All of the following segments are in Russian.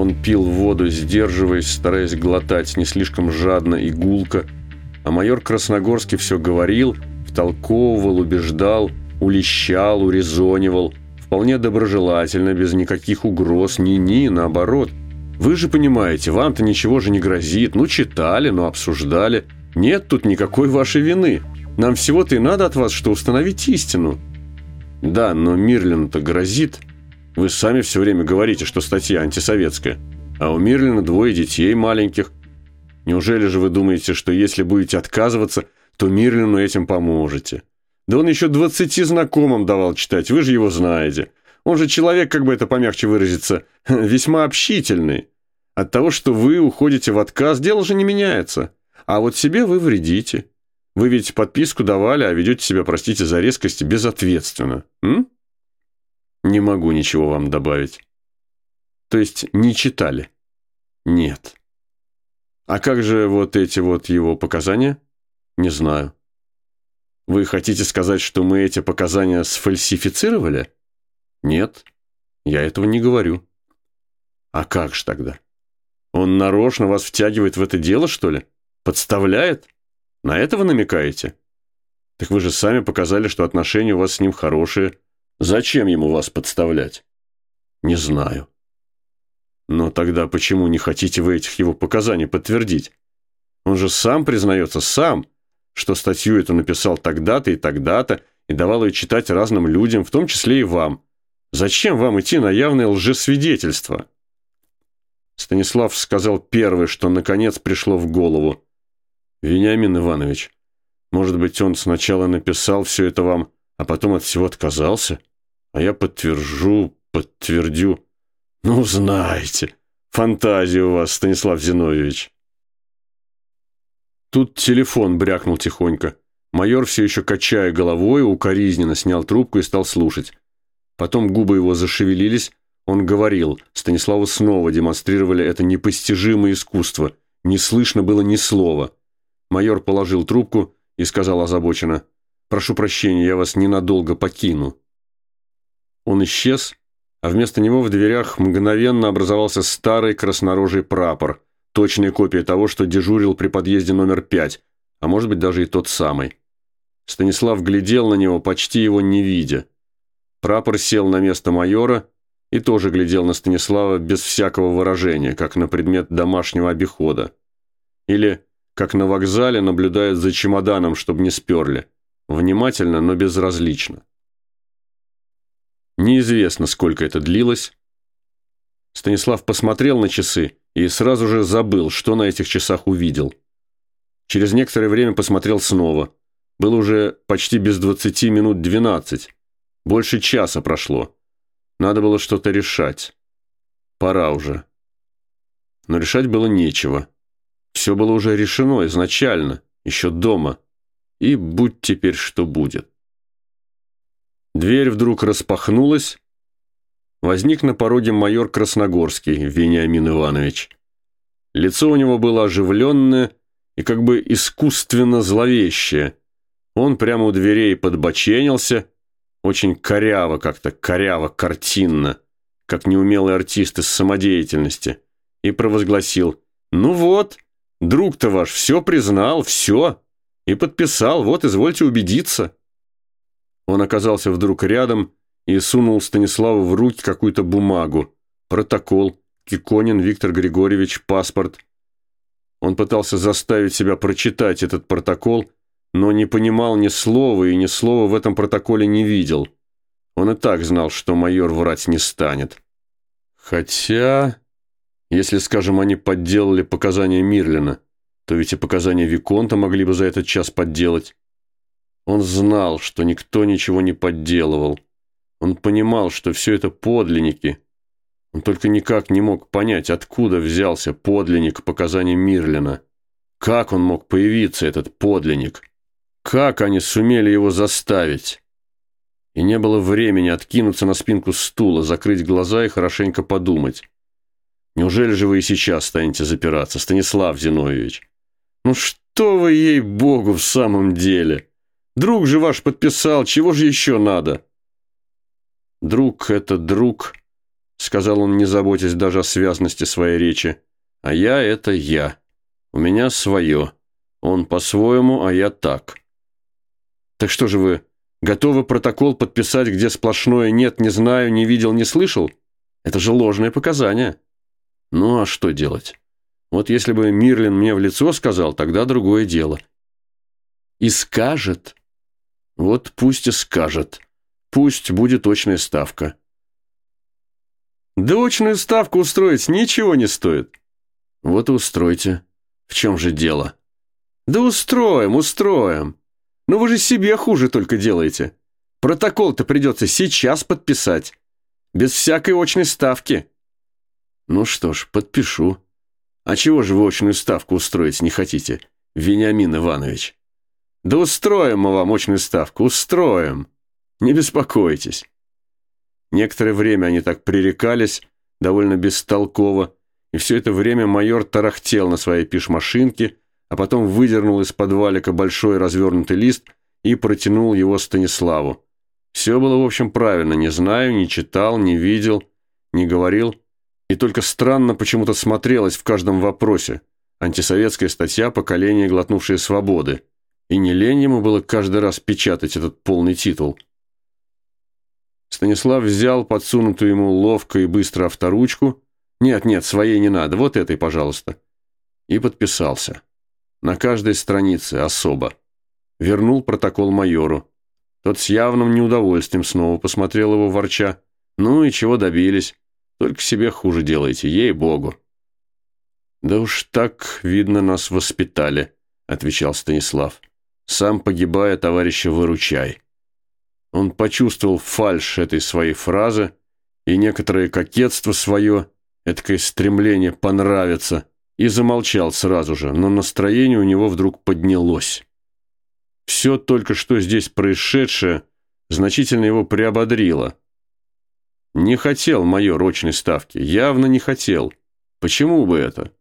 Он пил воду, сдерживаясь, стараясь глотать не слишком жадно и гулко, а майор Красногорский все говорил, втолковывал, убеждал, улещал, урезонивал, вполне доброжелательно, без никаких угроз, ни-ни, наоборот. Вы же понимаете, вам-то ничего же не грозит, ну читали, ну обсуждали. Нет тут никакой вашей вины. Нам всего-то и надо от вас, что установить истину. Да, но Мирлину-то грозит. Вы сами все время говорите, что статья антисоветская. А у Мирлина двое детей маленьких. Неужели же вы думаете, что если будете отказываться, то Мирлину этим поможете? Да он еще двадцати знакомым давал читать, вы же его знаете. Он же человек, как бы это помягче выразиться, весьма общительный. От того, что вы уходите в отказ, дело же не меняется. А вот себе вы вредите. Вы ведь подписку давали, а ведете себя, простите за резкость, безответственно. М? Не могу ничего вам добавить. То есть не читали? Нет. А как же вот эти вот его показания? Не знаю. Вы хотите сказать, что мы эти показания сфальсифицировали? Нет, я этого не говорю. А как же тогда? Он нарочно вас втягивает в это дело, что ли? Подставляет? На это вы намекаете? Так вы же сами показали, что отношения у вас с ним хорошие. Зачем ему вас подставлять? Не знаю. Но тогда почему не хотите вы этих его показаний подтвердить? Он же сам признается, сам, что статью эту написал тогда-то и тогда-то и давал ее читать разным людям, в том числе и вам. Зачем вам идти на явное лжесвидетельство? Станислав сказал первое, что наконец пришло в голову. «Вениамин Иванович, может быть, он сначала написал все это вам, а потом от всего отказался? А я подтвержу, подтвердю. Ну, знаете, фантазия у вас, Станислав Зиновьевич». Тут телефон брякнул тихонько. Майор, все еще качая головой, укоризненно снял трубку и стал слушать. Потом губы его зашевелились, он говорил. Станиславу снова демонстрировали это непостижимое искусство. Не слышно было ни слова. Майор положил трубку и сказал озабоченно. «Прошу прощения, я вас ненадолго покину». Он исчез, а вместо него в дверях мгновенно образовался старый краснорожий прапор, точная копия того, что дежурил при подъезде номер пять, а может быть даже и тот самый. Станислав глядел на него, почти его не видя. Прапор сел на место майора и тоже глядел на Станислава без всякого выражения, как на предмет домашнего обихода. Или как на вокзале наблюдают за чемоданом, чтобы не сперли. Внимательно, но безразлично. Неизвестно, сколько это длилось. Станислав посмотрел на часы и сразу же забыл, что на этих часах увидел. Через некоторое время посмотрел снова. Было уже почти без двадцати минут двенадцать. Больше часа прошло. Надо было что-то решать. Пора уже. Но решать было нечего. Все было уже решено изначально, еще дома. И будь теперь что будет. Дверь вдруг распахнулась. Возник на пороге майор Красногорский, Вениамин Иванович. Лицо у него было оживленное и как бы искусственно зловещее. Он прямо у дверей подбоченился очень коряво как-то, коряво, картинно, как неумелый артист из самодеятельности, и провозгласил «Ну вот, друг-то ваш все признал, все, и подписал, вот, извольте убедиться». Он оказался вдруг рядом и сунул Станиславу в руки какую-то бумагу, протокол, Киконин Виктор Григорьевич, паспорт. Он пытался заставить себя прочитать этот протокол, но не понимал ни слова и ни слова в этом протоколе не видел. Он и так знал, что майор врать не станет. Хотя, если, скажем, они подделали показания Мирлина, то ведь и показания Виконта могли бы за этот час подделать. Он знал, что никто ничего не подделывал. Он понимал, что все это подлинники. Он только никак не мог понять, откуда взялся подлинник показаний Мирлина. Как он мог появиться, этот подлинник? Как они сумели его заставить? И не было времени откинуться на спинку стула, закрыть глаза и хорошенько подумать. Неужели же вы и сейчас станете запираться, Станислав Зиновьевич? Ну что вы, ей-богу, в самом деле? Друг же ваш подписал, чего же еще надо? Друг — это друг. сказал он, не заботясь даже о связности своей речи. «А я — это я. У меня свое. Он по-своему, а я так». «Так что же вы, готовы протокол подписать, где сплошное «нет, не знаю, не видел, не слышал»? Это же ложное показание». «Ну, а что делать? Вот если бы Мирлин мне в лицо сказал, тогда другое дело». «И скажет?» «Вот пусть и скажет. Пусть будет точная ставка». «Да очную ставку устроить ничего не стоит». «Вот и устройте. В чем же дело?» «Да устроим, устроим. Но вы же себе хуже только делаете. Протокол-то придется сейчас подписать. Без всякой очной ставки». «Ну что ж, подпишу. А чего же вы очную ставку устроить не хотите, Вениамин Иванович?» «Да устроим мы вам очную ставку, устроим. Не беспокойтесь». Некоторое время они так пререкались, довольно бестолково, и все это время майор тарахтел на своей пишмашинке, а потом выдернул из подвалика большой развернутый лист и протянул его Станиславу. Все было, в общем, правильно. Не знаю, не читал, не видел, не говорил. И только странно почему-то смотрелось в каждом вопросе. Антисоветская статья «Поколение, глотнувшее свободы». И не лень ему было каждый раз печатать этот полный титул. Станислав взял подсунутую ему ловко и быстро авторучку. Нет, нет, своей не надо, вот этой, пожалуйста. И подписался. На каждой странице особо. Вернул протокол майору. Тот с явным неудовольствием снова посмотрел его ворча. «Ну и чего добились? Только себе хуже делаете, ей-богу». «Да уж так, видно, нас воспитали», — отвечал Станислав. «Сам погибая, товарища, выручай». Он почувствовал фальшь этой своей фразы и некоторое кокетство свое, этакое стремление понравиться, и замолчал сразу же, но настроение у него вдруг поднялось. Все только что здесь происшедшее значительно его приободрило. Не хотел майор очной ставки, явно не хотел. Почему бы это?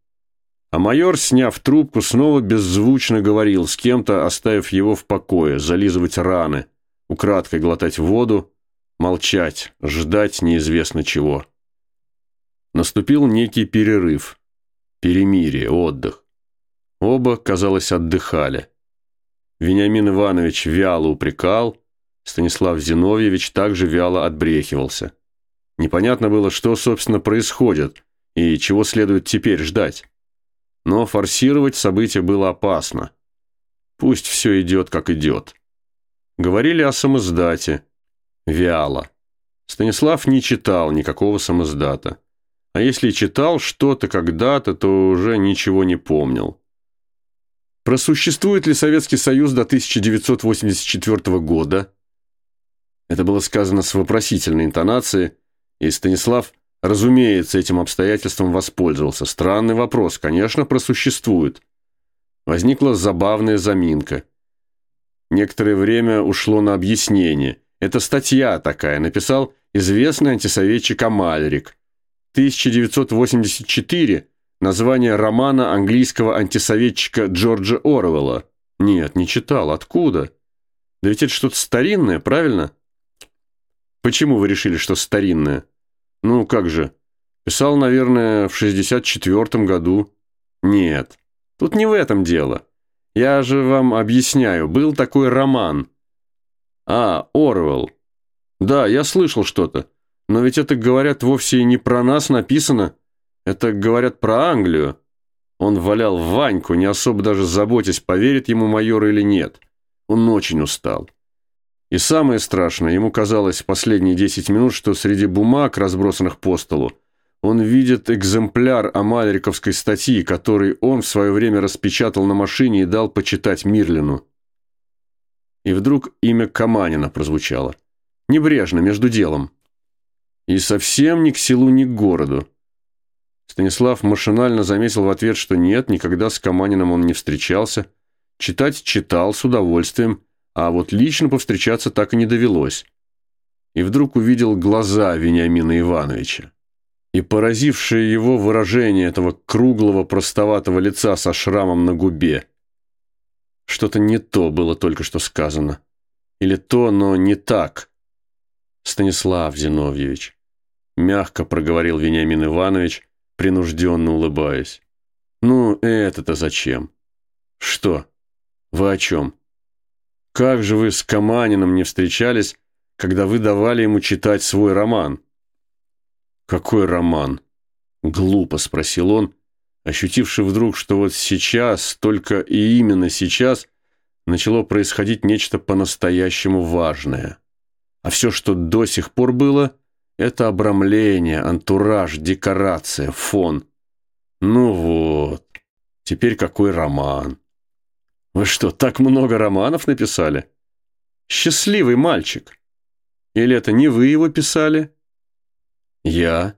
А майор, сняв трубку, снова беззвучно говорил с кем-то, оставив его в покое, зализывать раны, украдкой глотать воду, молчать, ждать неизвестно чего. Наступил некий перерыв. Перемирие, отдых. Оба, казалось, отдыхали. Вениамин Иванович вяло упрекал, Станислав Зиновьевич также вяло отбрехивался. Непонятно было, что, собственно, происходит и чего следует теперь ждать. Но форсировать события было опасно. Пусть все идет, как идет. Говорили о самоздате. Вяло. Станислав не читал никакого самоздата. А если читал что-то когда-то, то уже ничего не помнил. Просуществует ли Советский Союз до 1984 года? Это было сказано с вопросительной интонацией, и Станислав, разумеется, этим обстоятельством воспользовался. Странный вопрос, конечно, просуществует. Возникла забавная заминка. Некоторое время ушло на объяснение. Это статья такая, написал известный антисоветчик Амальрик. 1984 – название романа английского антисоветчика Джорджа Оруэлла. Нет, не читал. Откуда? Да ведь это что-то старинное, правильно? Почему вы решили, что старинное? Ну, как же? Писал, наверное, в 64 году. Нет, тут не в этом дело. Я же вам объясняю, был такой роман. А, Оруэлл. Да, я слышал что-то. Но ведь это, говорят, вовсе и не про нас написано. Это, говорят, про Англию. Он валял Ваньку, не особо даже заботясь, поверит ему майор или нет. Он очень устал. И самое страшное, ему казалось в последние десять минут, что среди бумаг, разбросанных по столу, он видит экземпляр амальриковской статьи, который он в свое время распечатал на машине и дал почитать Мирлину. И вдруг имя Каманина прозвучало. Небрежно, между делом. И совсем ни к селу, ни к городу. Станислав машинально заметил в ответ, что нет, никогда с Каманиным он не встречался. Читать читал с удовольствием, а вот лично повстречаться так и не довелось. И вдруг увидел глаза Вениамина Ивановича. И поразившее его выражение этого круглого простоватого лица со шрамом на губе. Что-то не то было только что сказано. Или то, но не так. Станислав Зиновьевич. мягко проговорил Вениамин Иванович, принужденно улыбаясь. «Ну, это-то зачем?» «Что? Вы о чем? Как же вы с Каманином не встречались, когда вы давали ему читать свой роман?» «Какой роман?» Глупо спросил он, ощутивший вдруг, что вот сейчас, только и именно сейчас, начало происходить нечто по-настоящему важное. А все, что до сих пор было, это обрамление, антураж, декорация, фон. Ну вот, теперь какой роман. Вы что, так много романов написали? Счастливый мальчик. Или это не вы его писали? Я,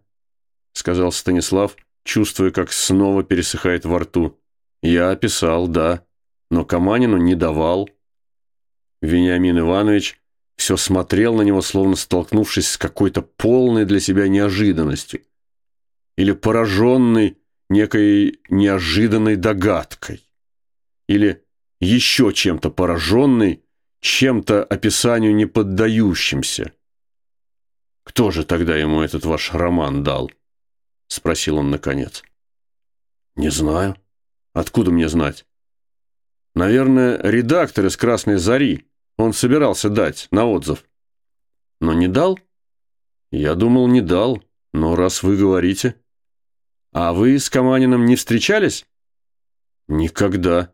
сказал Станислав, чувствуя, как снова пересыхает во рту. Я писал, да, но Каманину не давал. Вениамин Иванович все смотрел на него, словно столкнувшись с какой-то полной для себя неожиданностью. Или пораженный некой неожиданной догадкой. Или еще чем-то пораженный, чем-то описанию не поддающимся. «Кто же тогда ему этот ваш роман дал?» — спросил он наконец. «Не знаю. Откуда мне знать?» «Наверное, редактор из «Красной зари», он собирался дать на отзыв. Но не дал? Я думал, не дал, но раз вы говорите. А вы с Каманиным не встречались? Никогда,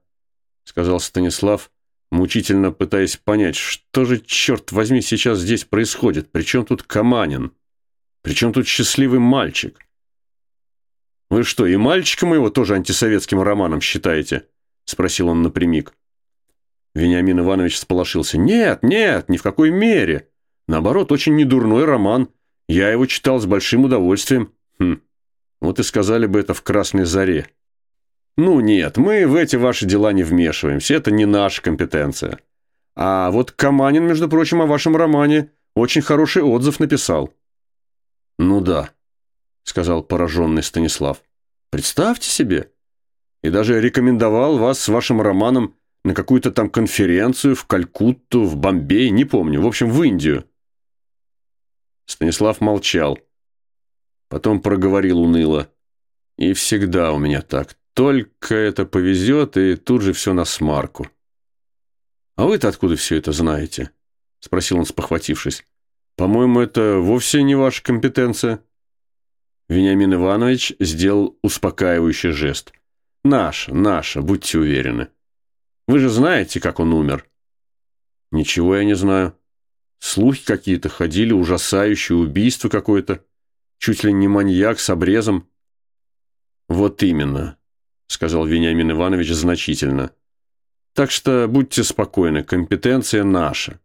сказал Станислав, мучительно пытаясь понять, что же, черт возьми, сейчас здесь происходит. Причем тут Каманин? Причем тут счастливый мальчик? Вы что, и мальчика моего тоже антисоветским романом считаете? Спросил он напрямик. Вениамин Иванович сполошился. «Нет, нет, ни в какой мере. Наоборот, очень недурной роман. Я его читал с большим удовольствием. Хм, вот и сказали бы это в «Красной заре». Ну нет, мы в эти ваши дела не вмешиваемся, это не наша компетенция. А вот Каманин, между прочим, о вашем романе очень хороший отзыв написал. Ну да, сказал пораженный Станислав. Представьте себе. И даже рекомендовал вас с вашим романом на какую-то там конференцию в Калькутту, в Бомбей, не помню, в общем, в Индию. Станислав молчал. Потом проговорил уныло. И всегда у меня так. Только это повезет, и тут же все на смарку. «А вы-то откуда все это знаете?» Спросил он, спохватившись. «По-моему, это вовсе не ваша компетенция». Вениамин Иванович сделал успокаивающий жест. «Наша, наша, будьте уверены». Вы же знаете, как он умер?» «Ничего я не знаю. Слухи какие-то ходили, ужасающее убийство какое-то. Чуть ли не маньяк с обрезом». «Вот именно», — сказал Вениамин Иванович значительно. «Так что будьте спокойны, компетенция наша.